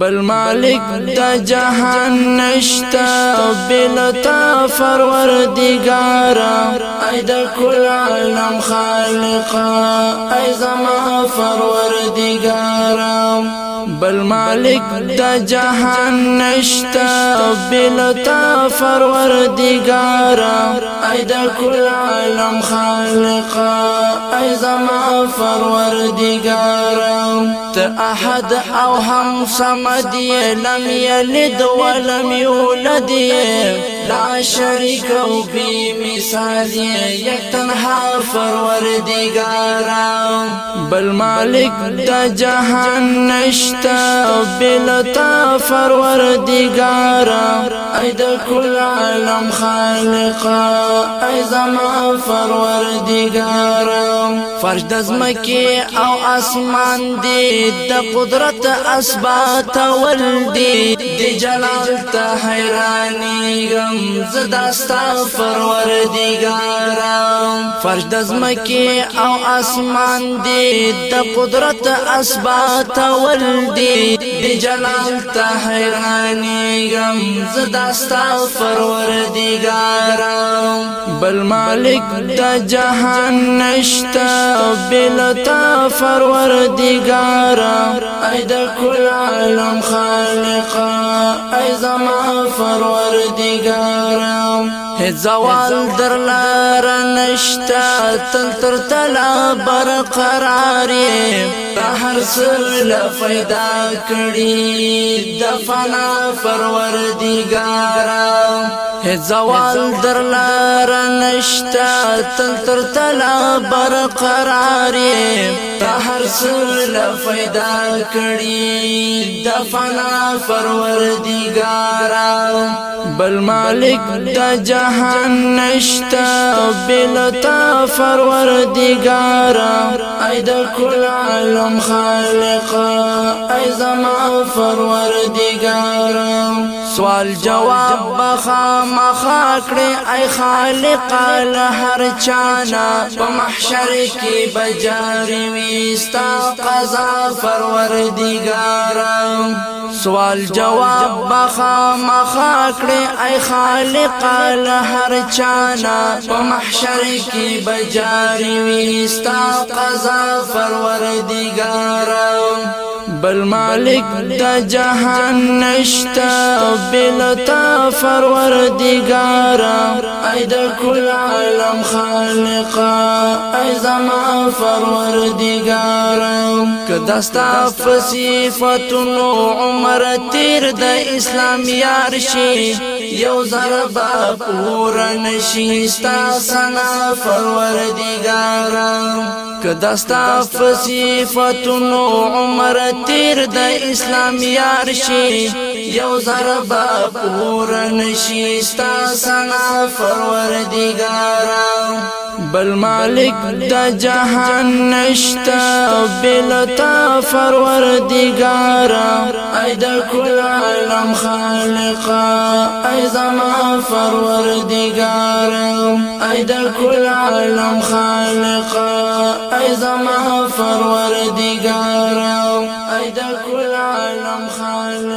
بل مالک د جهان نشتا بل تا فرور دیګارا ايدا كل عالم خالقا ای زما فروردگارا بل مالك د جهان نشتا بلا تا وردي غرام ايدا كل عالم خالقا ای زما غرام تا احد او هم صمد لم يلد ولم یولد لا شریک او بی مثال یک تنها پروردگارا بل مالک د جهان نشتا بل تا پروردگارا ای د کل عالم خالقا ای زما پروردگارا فرش د زمکی او اسمان دی د قدرت اسبات ول دی د جلال ته حیرانیږم یم زدا ستا پروردگارم فرش د زمکه او اسمان دی د قدرت اسبات ول دی د جلال ته حیرانی یم زدا ستا پروردگارم بل مالک د جهان نشتا بل تا پروردگارم ای د کل عالم خالقا ای زما پروردگار لارم زوال در لار نشتا تل تر تلا برقراری هر سر لفیدا کړي د فنا پروردګارا زوال در لار نشتا تل تر تلا برقراری هر سر لفیدا کړي د فنا پروردګارا بل مالک دا جهان نشتا بلتا فروردگار ای كل کل خالقا خالق زمان زما فروردگار سوال جواب بخا مخا کړي اي خالق له هر چانا په محشر کې بجاري ويستا قضا پروردګارم سوال جواب بخا مخا کړي اي خالق له هر چانا په محشر کې بجاري ويستا قضا پروردګارم بل مالک دا جهان نشتا بلتا فروردگارا ای دا کل عالم خالقا ای زما فروردگارا کداستا فصیفتونو عمر تیر دا اسلام یارشی یو ضربا پورا نشیستا سنا فروردگارا کدستا فصیفتنو عمر تیر د اسلام یار شي یو ضربا پورا نشیستا سنا فروردگارا بل مالک د جهان نشتا بلتا فرور دیګارا اې د کل زم خالقا ای زم فروردگارم ای دا كل عالم خالقا ای زم فروردگارم ای دا كل عالم خالقا